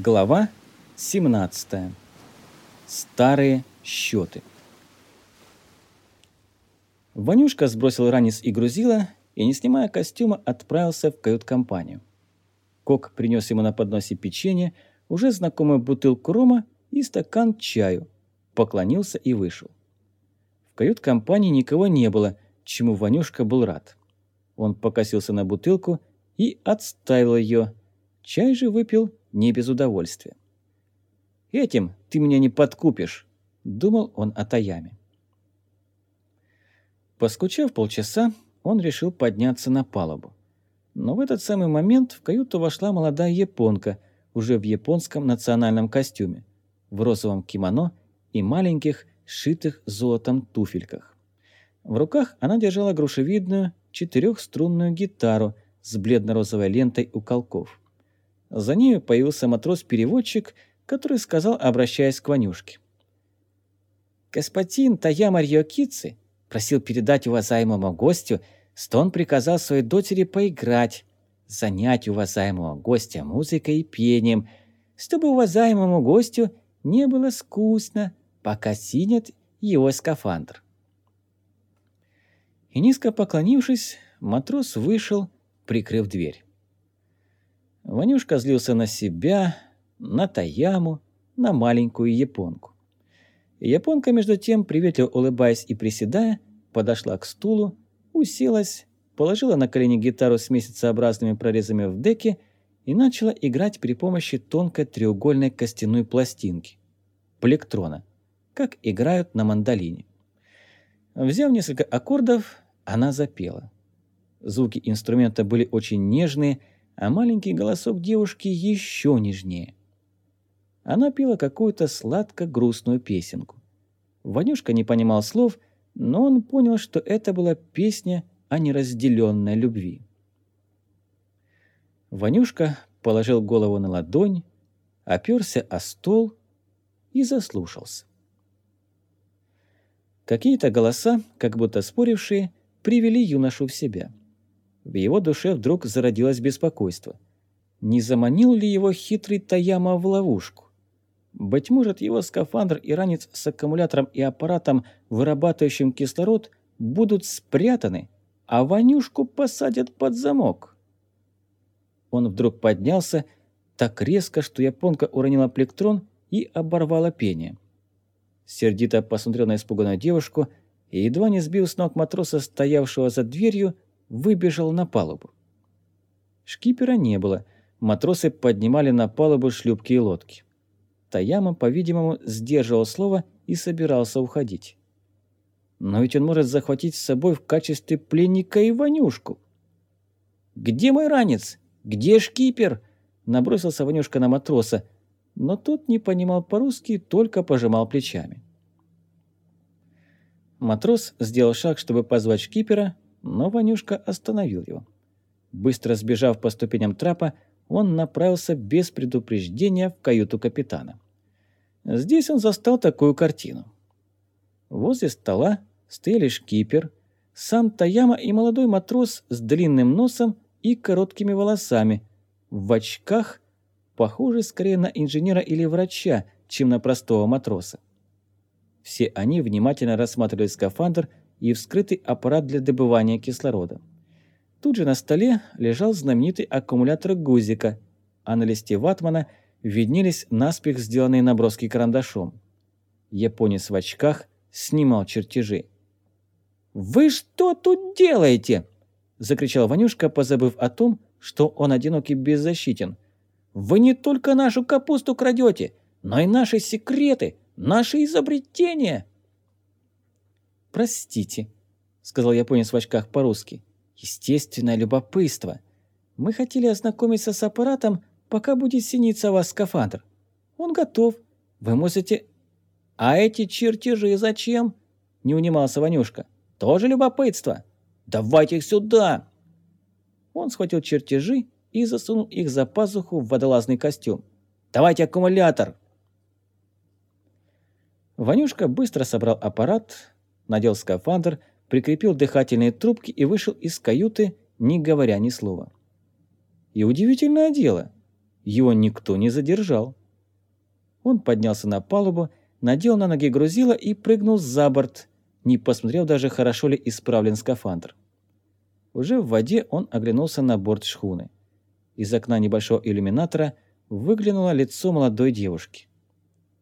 Глава 17. Старые счеты. Ванюшка сбросил ранец и грузила, и, не снимая костюма, отправился в кают-компанию. Кок принес ему на подносе печенье, уже знакомую бутылку рома и стакан чаю, поклонился и вышел. В кают-компании никого не было, чему Ванюшка был рад. Он покосился на бутылку и отставил ее. Чай же выпил не без удовольствия. «Этим ты меня не подкупишь», — думал он о Таяме. Поскучав полчаса, он решил подняться на палубу. Но в этот самый момент в каюту вошла молодая японка, уже в японском национальном костюме, в розовом кимоно и маленьких, сшитых золотом туфельках. В руках она держала грушевидную четырехструнную гитару с бледно-розовой лентой у колков. За нею появился матрос-переводчик, который сказал, обращаясь к Ванюшке. «Господин Таяма Рьокици просил передать уважаемому гостю, что он приказал своей дочери поиграть, занять уважаемого гостя музыкой и пением, чтобы уважаемому гостю не было скучно, пока синет его скафандр». И низко поклонившись, матрос вышел, прикрыв дверь. Ванюшка злился на себя, на Таяму, на маленькую японку. Японка, между тем, приветливо улыбаясь и приседая, подошла к стулу, уселась, положила на колени гитару с месяцеобразными прорезами в деке и начала играть при помощи тонкой треугольной костяной пластинки – плектрона, как играют на мандолине. Взяв несколько аккордов, она запела. Звуки инструмента были очень нежные – а маленький голосок девушки еще нежнее. Она пела какую-то сладко-грустную песенку. Ванюшка не понимал слов, но он понял, что это была песня о неразделенной любви. Ванюшка положил голову на ладонь, оперся о стол и заслушался. Какие-то голоса, как будто спорившие, привели юношу в себя. В его душе вдруг зародилось беспокойство. Не заманил ли его хитрый Таяма в ловушку? Быть может, его скафандр и ранец с аккумулятором и аппаратом, вырабатывающим кислород, будут спрятаны, а Ванюшку посадят под замок. Он вдруг поднялся так резко, что японка уронила плектрон и оборвала пение. Сердито посмотрел на испуганную девушку и, едва не сбил с ног матроса, стоявшего за дверью, выбежал на палубу. Шкипера не было, матросы поднимали на палубу шлюпки и лодки. Таяма, по-видимому, сдерживал слово и собирался уходить. Но ведь он может захватить с собой в качестве пленника Иванюшку. «Где мой ранец? Где шкипер?» Набросился Ванюшка на матроса, но тот не понимал по-русски, только пожимал плечами. Матрос сделал шаг, чтобы позвать шкипера, но Ванюшка остановил его. Быстро сбежав по ступеням трапа, он направился без предупреждения в каюту капитана. Здесь он застал такую картину. Возле стола стояли шкипер, сам Таяма и молодой матрос с длинным носом и короткими волосами, в очках, похожий скорее на инженера или врача, чем на простого матроса. Все они внимательно рассматривали скафандр и вскрытый аппарат для добывания кислорода. Тут же на столе лежал знаменитый аккумулятор Гузика, а на листе ватмана виднелись наспех сделанные наброски карандашом. Японец в очках снимал чертежи. «Вы что тут делаете?» – закричал Ванюшка, позабыв о том, что он одинок и беззащитен. «Вы не только нашу капусту крадете, но и наши секреты, наши изобретения!» «Простите», — сказал японец в очках по-русски. «Естественное любопытство. Мы хотели ознакомиться с аппаратом, пока будет синиться вас скафандр. Он готов. Вы можете...» «А эти чертежи зачем?» — не унимался Ванюшка. «Тоже любопытство. Давайте их сюда!» Он схватил чертежи и засунул их за пазуху в водолазный костюм. «Давайте аккумулятор!» Ванюшка быстро собрал аппарат, надел скафандр, прикрепил дыхательные трубки и вышел из каюты, не говоря ни слова. И удивительное дело, его никто не задержал. Он поднялся на палубу, надел на ноги грузила и прыгнул за борт, не посмотрев даже, хорошо ли исправлен скафандр. Уже в воде он оглянулся на борт шхуны. Из окна небольшого иллюминатора выглянуло лицо молодой девушки.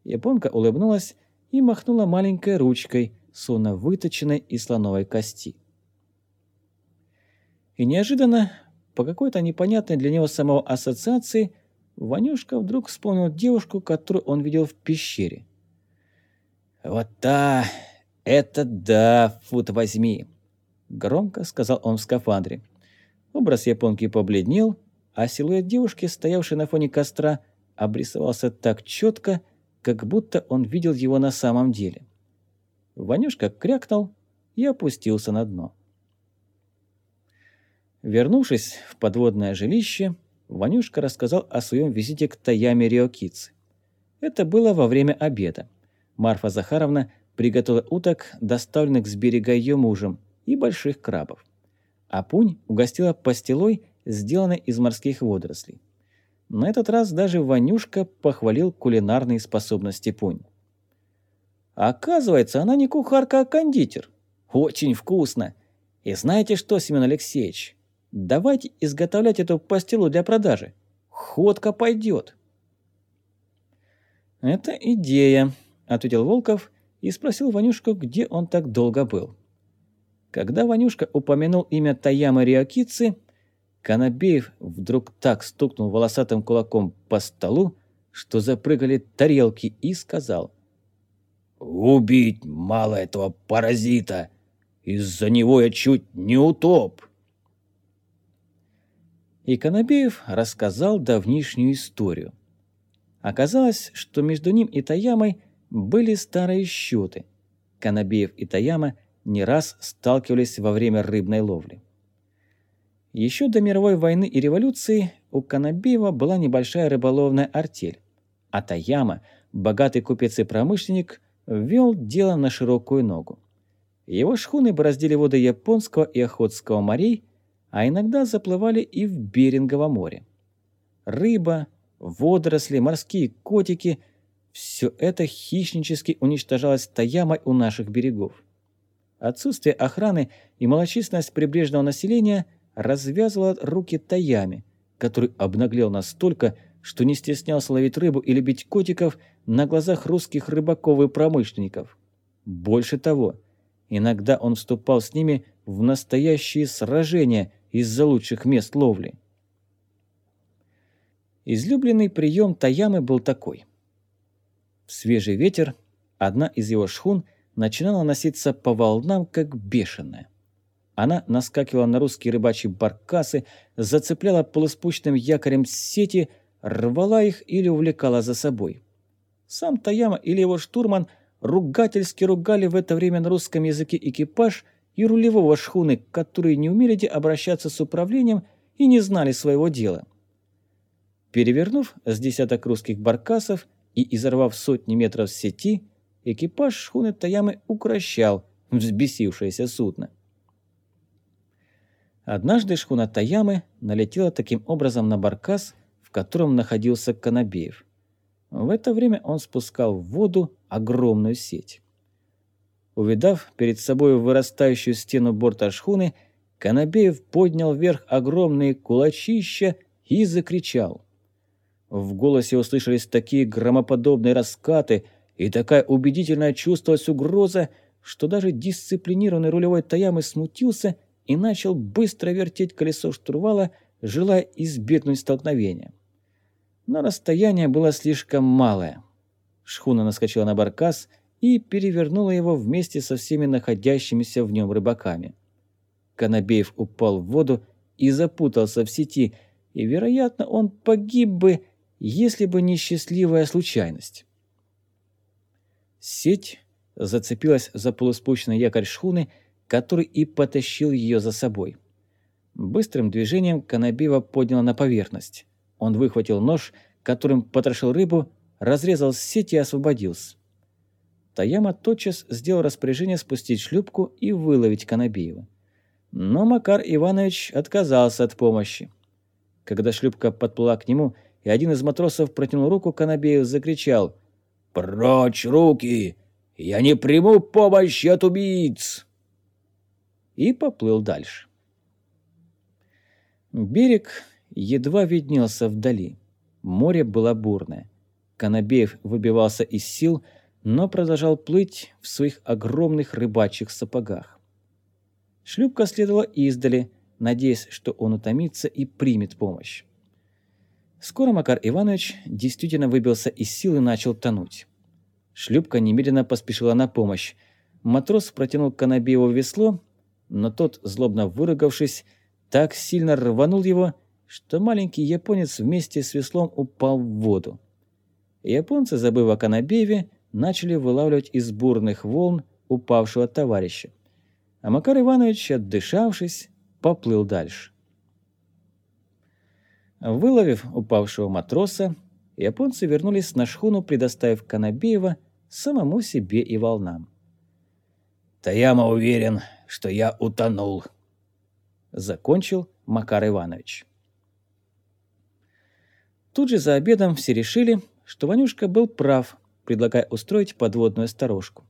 Японка улыбнулась и махнула маленькой ручкой, словно выточенной из слоновой кости. И неожиданно, по какой-то непонятной для него самого ассоциации, Ванюшка вдруг вспомнил девушку, которую он видел в пещере. «Вот та! Это да, фут возьми!» Громко сказал он в скафандре. Образ японки побледнел, а силуэт девушки, стоявшей на фоне костра, обрисовался так четко, как будто он видел его на самом деле. Ванюшка крякнул и опустился на дно. Вернувшись в подводное жилище, Ванюшка рассказал о своем визите к Таяме Риокицы. Это было во время обеда. Марфа Захаровна приготовила уток, доставленных с берега ее мужем, и больших крабов. А Пунь угостила пастилой, сделанной из морских водорослей. На этот раз даже Ванюшка похвалил кулинарные способности Пунь. Оказывается, она не кухарка, а кондитер. Очень вкусно. И знаете что, Семен Алексеевич? Давайте изготовлять эту пастилу для продажи. Ходка пойдет. «Это идея», — ответил Волков и спросил Ванюшку, где он так долго был. Когда Ванюшка упомянул имя Таямы Риокицы, Канабеев вдруг так стукнул волосатым кулаком по столу, что запрыгали тарелки, и сказал «Убить мало этого паразита! Из-за него я чуть не утоп!» И Канабеев рассказал давнишнюю историю. Оказалось, что между ним и Таямой были старые счеты. Канабеев и Таяма – не раз сталкивались во время рыбной ловли. Еще до мировой войны и революции у Канабеева была небольшая рыболовная артель, а Таяма, богатый купец и промышленник, вел дело на широкую ногу. Его шхуны бороздили воды Японского и Охотского морей, а иногда заплывали и в Берингово море. Рыба, водоросли, морские котики – все это хищнически уничтожалось Таямой у наших берегов. Отсутствие охраны и малочисленность прибрежного населения развязывало руки таями, который обнаглел настолько, что не стеснялся ловить рыбу и любить котиков на глазах русских рыбаков и промышленников. Больше того, иногда он вступал с ними в настоящие сражения из-за лучших мест ловли. Излюбленный прием Таямы был такой. В свежий ветер одна из его шхун – начинала носиться по волнам, как бешеная. Она наскакивала на русские рыбачьи баркасы, зацепляла полуспущенным якорем сети, рвала их или увлекала за собой. Сам Таяма или его штурман ругательски ругали в это время на русском языке экипаж и рулевого шхуны, которые не умели обращаться с управлением и не знали своего дела. Перевернув с десяток русских баркасов и изорвав сотни метров сети, экипаж шхуны Таямы укращал взбесившееся судно. Однажды шхуна Таямы налетела таким образом на баркас, котором находился Конобеев. В это время он спускал в воду огромную сеть. Увидав перед собой вырастающую стену борта шхуны, Конобеев поднял вверх огромные кулачища и закричал. В голосе услышались такие громоподобные раскаты – и такая убедительная чувствовалась угроза, что даже дисциплинированный рулевой Таямы смутился и начал быстро вертеть колесо штурвала, желая избегнуть столкновения. Но расстояние было слишком малое. Шхуна наскочила на баркас и перевернула его вместе со всеми находящимися в нем рыбаками. Конобеев упал в воду и запутался в сети, и, вероятно, он погиб бы, если бы не счастливая случайность. Сеть зацепилась за полуспущенный якорь шхуны, который и потащил ее за собой. Быстрым движением Канабива подняла на поверхность. Он выхватил нож, которым потрошил рыбу, разрезал сеть и освободился. Таяма тотчас сделал распоряжение спустить шлюпку и выловить Канабиева. Но Макар Иванович отказался от помощи. Когда шлюпка подплыла к нему и один из матросов протянул руку к Анабею, закричал «Прочь руки! Я не приму помощи от убийц!» И поплыл дальше. Берег едва виднелся вдали. Море было бурное. Конобеев выбивался из сил, но продолжал плыть в своих огромных рыбачьих сапогах. Шлюпка следовала издали, надеясь, что он утомится и примет помощь. Скоро Макар Иванович действительно выбился из сил и начал тонуть. Шлюпка немедленно поспешила на помощь. Матрос протянул Конобееву весло, но тот, злобно выругавшись, так сильно рванул его, что маленький японец вместе с веслом упал в воду. Японцы, забыв о Конобееве, начали вылавливать из бурных волн упавшего товарища. А Макар Иванович, отдышавшись, поплыл дальше. Выловив упавшего матроса, японцы вернулись на шхуну, предоставив Конобеева самому себе и волнам. «Таяма уверен, что я утонул», — закончил Макар Иванович. Тут же за обедом все решили, что Ванюшка был прав, предлагая устроить подводную сторожку.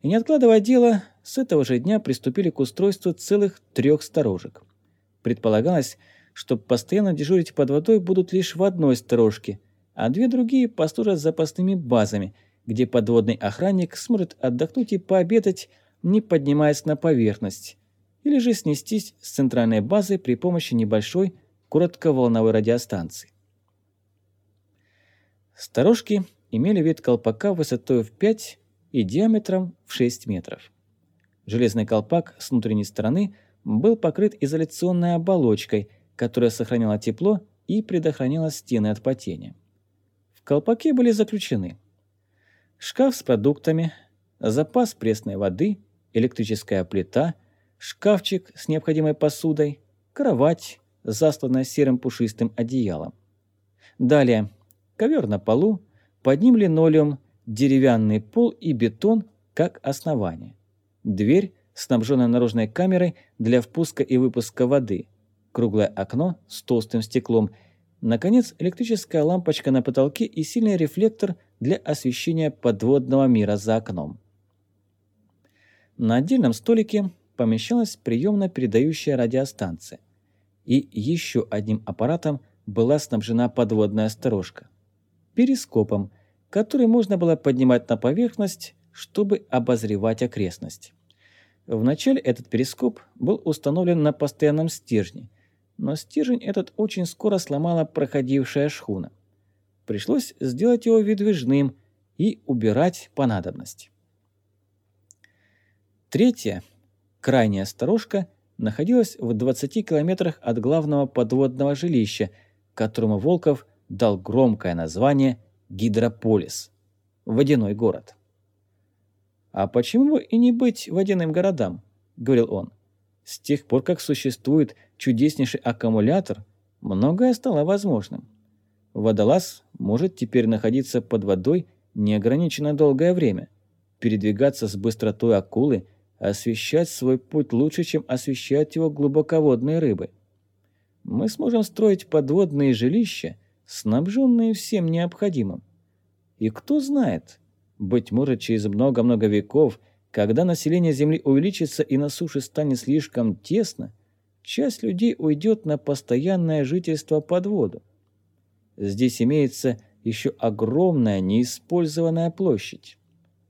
И не откладывая дело, с этого же дня приступили к устройству целых трех сторожек. Предполагалось, что постоянно дежурить под водой будут лишь в одной сторожке, а две другие послужат запасными базами, где подводный охранник сможет отдохнуть и пообедать, не поднимаясь на поверхность, или же снестись с центральной базы при помощи небольшой коротковолновой радиостанции. Сторожки имели вид колпака высотой в 5 и диаметром в 6 метров. Железный колпак с внутренней стороны был покрыт изоляционной оболочкой, которая сохраняла тепло и предохраняла стены от потения. В колпаке были заключены шкаф с продуктами, запас пресной воды, электрическая плита, шкафчик с необходимой посудой, кровать, засланная серым пушистым одеялом. Далее ковер на полу, под ним линолеум, деревянный пол и бетон как основание. Дверь, снабженная наружной камерой для впуска и выпуска воды, круглое окно с толстым стеклом, наконец, электрическая лампочка на потолке и сильный рефлектор для освещения подводного мира за окном. На отдельном столике помещалась приемно-передающая радиостанция. И еще одним аппаратом была снабжена подводная сторожка перископом, который можно было поднимать на поверхность, чтобы обозревать окрестность. Вначале этот перископ был установлен на постоянном стержне, но стержень этот очень скоро сломала проходившая шхуна. Пришлось сделать его выдвижным и убирать по надобности. Третья, крайняя сторожка, находилась в 20 километрах от главного подводного жилища, которому Волков – дал громкое название Гидрополис – водяной город. «А почему и не быть водяным городам?» – говорил он. «С тех пор, как существует чудеснейший аккумулятор, многое стало возможным. Водолаз может теперь находиться под водой неограниченно долгое время, передвигаться с быстротой акулы, освещать свой путь лучше, чем освещают его глубоководные рыбы. Мы сможем строить подводные жилища – снабженные всем необходимым. И кто знает, быть может, через много-много веков, когда население Земли увеличится и на суше станет слишком тесно, часть людей уйдет на постоянное жительство под воду. Здесь имеется еще огромная неиспользованная площадь.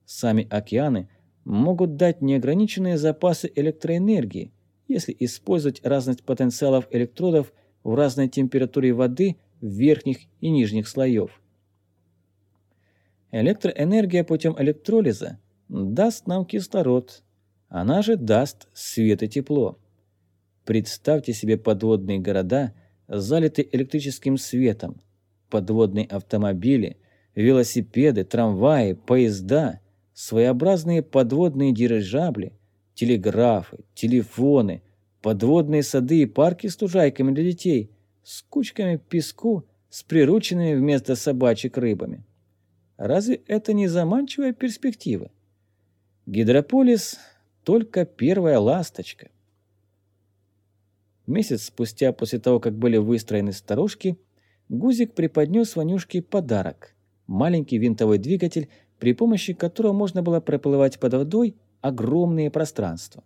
Сами океаны могут дать неограниченные запасы электроэнергии, если использовать разность потенциалов электродов в разной температуре воды верхних и нижних слоев. Электроэнергия путем электролиза даст нам кислород, она же даст свет и тепло. Представьте себе подводные города, залитые электрическим светом, подводные автомобили, велосипеды, трамваи, поезда, своеобразные подводные дирижабли, телеграфы, телефоны, подводные сады и парки с лужайками для детей – с кучками песку, с прирученными вместо собачек рыбами. Разве это не заманчивая перспектива? Гидрополис – только первая ласточка. Месяц спустя после того, как были выстроены сторожки, Гузик преподнес Ванюшке подарок – маленький винтовой двигатель, при помощи которого можно было проплывать под водой огромные пространства.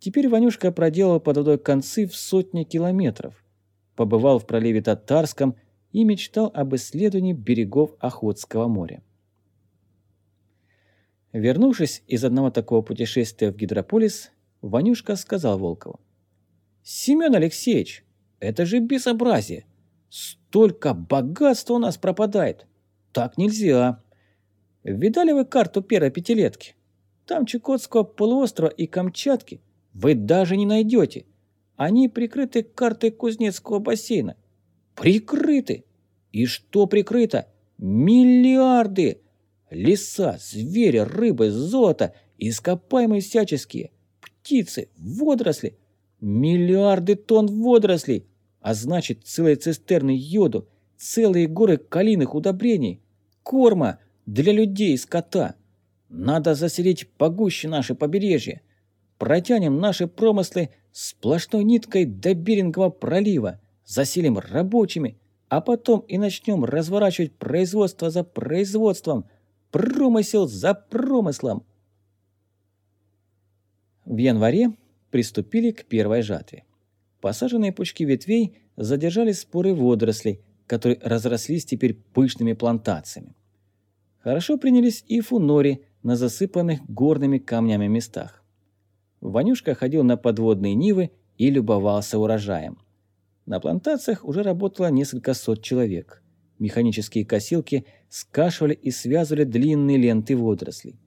Теперь Ванюшка проделал под водой концы в сотни километров, побывал в проливе Татарском и мечтал об исследовании берегов Охотского моря. Вернувшись из одного такого путешествия в Гидрополис, Ванюшка сказал Волкову. «Семен Алексеевич, это же безобразие! Столько богатства у нас пропадает! Так нельзя! Видали вы карту первой пятилетки? Там Чукотского полуострова и Камчатки вы даже не найдете. Они прикрыты картой Кузнецкого бассейна. Прикрыты! И что прикрыто? Миллиарды! Леса, звери, рыбы, золото, ископаемые всяческие, птицы, водоросли. Миллиарды тонн водорослей, а значит целые цистерны йоду, целые горы калийных удобрений, корма для людей и скота. Надо заселить погуще наше побережье. Протянем наши промыслы сплошной ниткой до Берингового пролива, заселим рабочими, а потом и начнем разворачивать производство за производством – Промысел за промыслом. В январе приступили к первой жатве. Посаженные пучки ветвей задержали споры водорослей, которые разрослись теперь пышными плантациями. Хорошо принялись и фунори на засыпанных горными камнями местах. Ванюшка ходил на подводные нивы и любовался урожаем. На плантациях уже работало несколько сот человек. Механические косилки скашивали и связывали длинные ленты водорослей.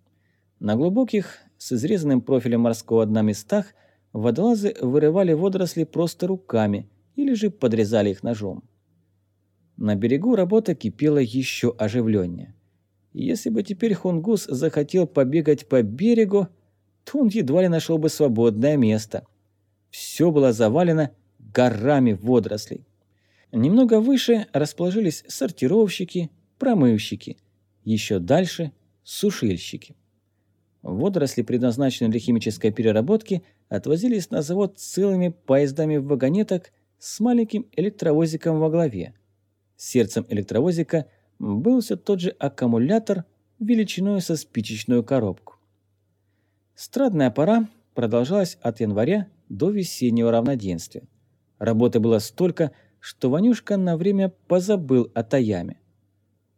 На глубоких, с изрезанным профилем морского дна местах, водолазы вырывали водоросли просто руками или же подрезали их ножом. На берегу работа кипела еще оживленнее. Если бы теперь Хунгус захотел побегать по берегу, то едва ли нашел бы свободное место. Все было завалено горами водорослей. Немного выше расположились сортировщики, промывщики, еще дальше – сушильщики. Водоросли, предназначенные для химической переработки, отвозились на завод целыми поездами вагонеток с маленьким электровозиком во главе. Сердцем электровозика был все тот же аккумулятор величиной со спичечную коробку. Страдная пора продолжалась от января до весеннего равноденствия. Работы было столько, что Ванюшка на время позабыл о Таяме.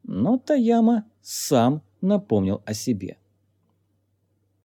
Но Таяма сам напомнил о себе.